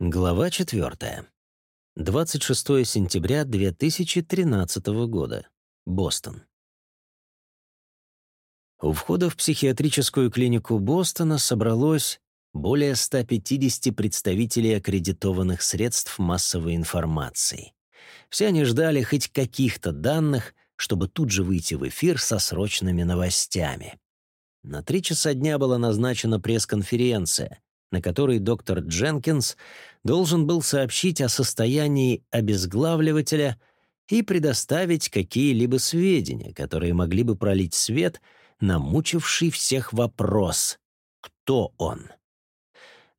Глава 4. 26 сентября 2013 года. Бостон. У входа в психиатрическую клинику Бостона собралось более 150 представителей аккредитованных средств массовой информации. Все они ждали хоть каких-то данных, чтобы тут же выйти в эфир со срочными новостями. На три часа дня была назначена пресс-конференция — на которой доктор Дженкинс должен был сообщить о состоянии обезглавливателя и предоставить какие-либо сведения, которые могли бы пролить свет на мучивший всех вопрос «Кто он?».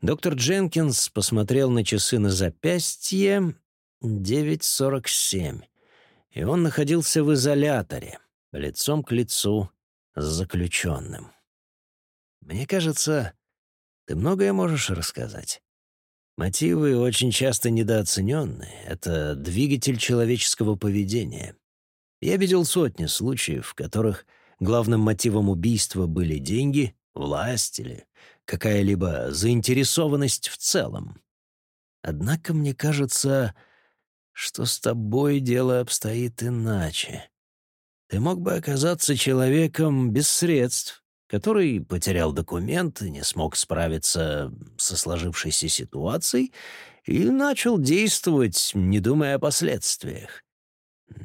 Доктор Дженкинс посмотрел на часы на запястье 9.47, и он находился в изоляторе, лицом к лицу с заключенным. Мне кажется, ты многое можешь рассказать. Мотивы очень часто недооцененны. Это двигатель человеческого поведения. Я видел сотни случаев, в которых главным мотивом убийства были деньги, власть или какая-либо заинтересованность в целом. Однако мне кажется, что с тобой дело обстоит иначе. Ты мог бы оказаться человеком без средств, который потерял документы, не смог справиться со сложившейся ситуацией и начал действовать, не думая о последствиях.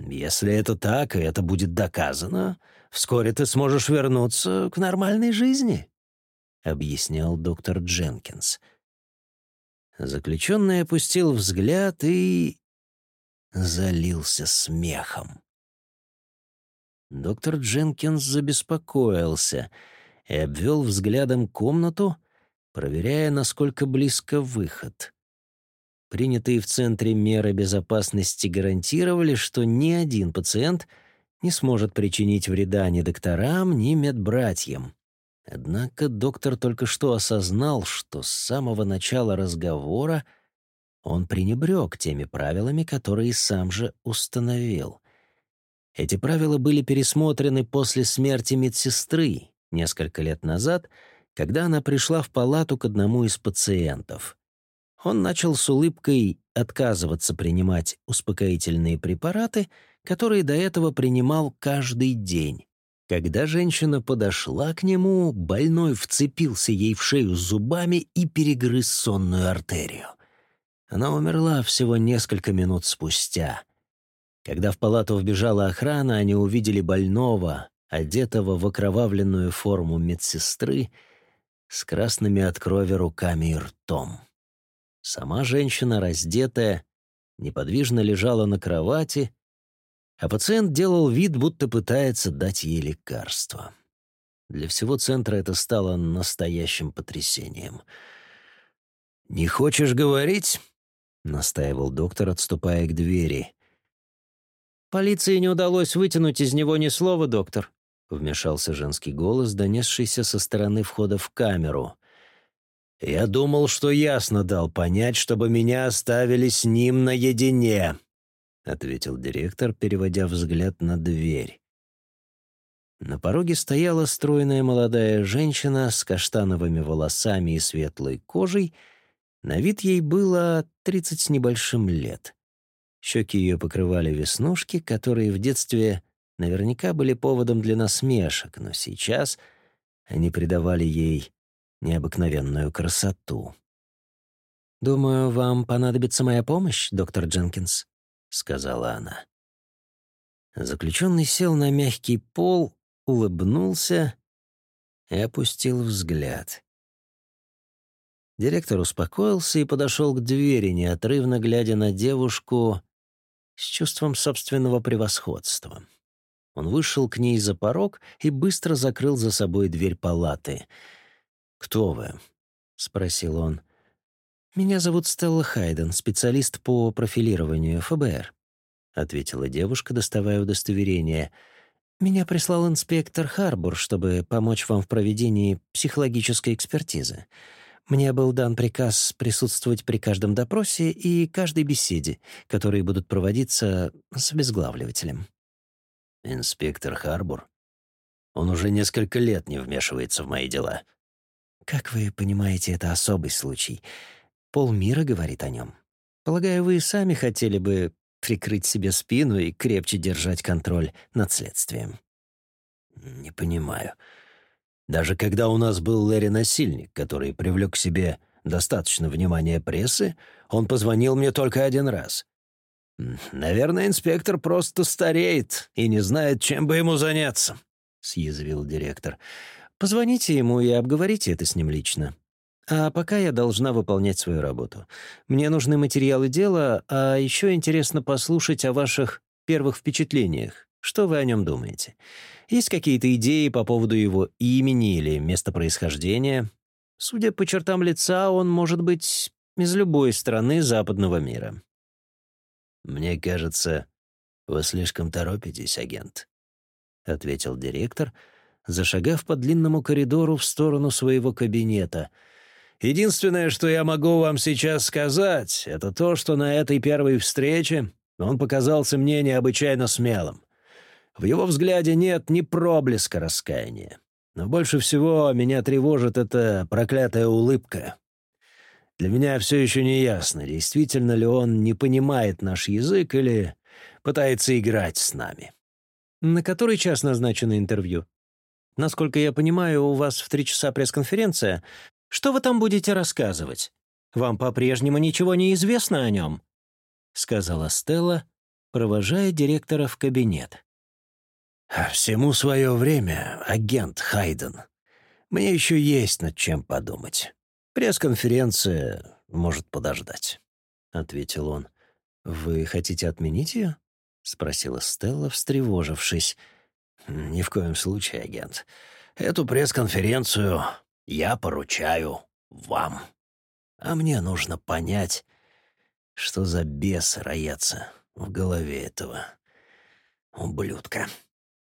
Если это так, и это будет доказано, вскоре ты сможешь вернуться к нормальной жизни, — объяснял доктор Дженкинс. Заключенный опустил взгляд и залился смехом. Доктор Дженкинс забеспокоился — и обвел взглядом комнату, проверяя, насколько близко выход. Принятые в центре меры безопасности гарантировали, что ни один пациент не сможет причинить вреда ни докторам, ни медбратьям. Однако доктор только что осознал, что с самого начала разговора он пренебрег теми правилами, которые сам же установил. Эти правила были пересмотрены после смерти медсестры, несколько лет назад, когда она пришла в палату к одному из пациентов. Он начал с улыбкой отказываться принимать успокоительные препараты, которые до этого принимал каждый день. Когда женщина подошла к нему, больной вцепился ей в шею зубами и перегрыз сонную артерию. Она умерла всего несколько минут спустя. Когда в палату вбежала охрана, они увидели больного, одетого в окровавленную форму медсестры с красными от крови руками и ртом. Сама женщина, раздетая, неподвижно лежала на кровати, а пациент делал вид, будто пытается дать ей лекарство. Для всего центра это стало настоящим потрясением. «Не хочешь говорить?» — настаивал доктор, отступая к двери. «Полиции не удалось вытянуть из него ни слова, доктор. — вмешался женский голос, донесшийся со стороны входа в камеру. «Я думал, что ясно дал понять, чтобы меня оставили с ним наедине», — ответил директор, переводя взгляд на дверь. На пороге стояла стройная молодая женщина с каштановыми волосами и светлой кожей. На вид ей было тридцать с небольшим лет. Щеки ее покрывали веснушки, которые в детстве наверняка были поводом для насмешек, но сейчас они придавали ей необыкновенную красоту. «Думаю, вам понадобится моя помощь, доктор Дженкинс», — сказала она. Заключенный сел на мягкий пол, улыбнулся и опустил взгляд. Директор успокоился и подошел к двери, неотрывно глядя на девушку с чувством собственного превосходства. Он вышел к ней за порог и быстро закрыл за собой дверь палаты. «Кто вы?» — спросил он. «Меня зовут Стелла Хайден, специалист по профилированию ФБР», — ответила девушка, доставая удостоверение. «Меня прислал инспектор Харбур, чтобы помочь вам в проведении психологической экспертизы. Мне был дан приказ присутствовать при каждом допросе и каждой беседе, которые будут проводиться с обезглавливателем». Инспектор Харбур? Он уже несколько лет не вмешивается в мои дела. Как вы понимаете, это особый случай. полмира говорит о нем. Полагаю, вы и сами хотели бы прикрыть себе спину и крепче держать контроль над следствием. Не понимаю. Даже когда у нас был Лэри-насильник, который привлек к себе достаточно внимания прессы, он позвонил мне только один раз. Наверное, инспектор просто стареет и не знает, чем бы ему заняться, — съязвил директор. Позвоните ему и обговорите это с ним лично. А пока я должна выполнять свою работу. Мне нужны материалы дела, а еще интересно послушать о ваших первых впечатлениях. Что вы о нем думаете? Есть какие-то идеи по поводу его имени или места происхождения? Судя по чертам лица, он может быть из любой страны западного мира. «Мне кажется, вы слишком торопитесь, агент», — ответил директор, зашагав по длинному коридору в сторону своего кабинета. «Единственное, что я могу вам сейчас сказать, это то, что на этой первой встрече он показался мне необычайно смелым. В его взгляде нет ни проблеска раскаяния. Но больше всего меня тревожит эта проклятая улыбка. Для меня все еще не ясно, действительно ли он не понимает наш язык или пытается играть с нами. На который час назначено интервью? Насколько я понимаю, у вас в три часа пресс-конференция. Что вы там будете рассказывать? Вам по-прежнему ничего не известно о нем?» — сказала Стелла, провожая директора в кабинет. «Всему свое время, агент Хайден. Мне еще есть над чем подумать. Пресс-конференция может подождать», — ответил он. «Вы хотите отменить ее?» — спросила Стелла, встревожившись. «Ни в коем случае, агент. Эту пресс-конференцию я поручаю вам. А мне нужно понять, что за бес роятся в голове этого ублюдка».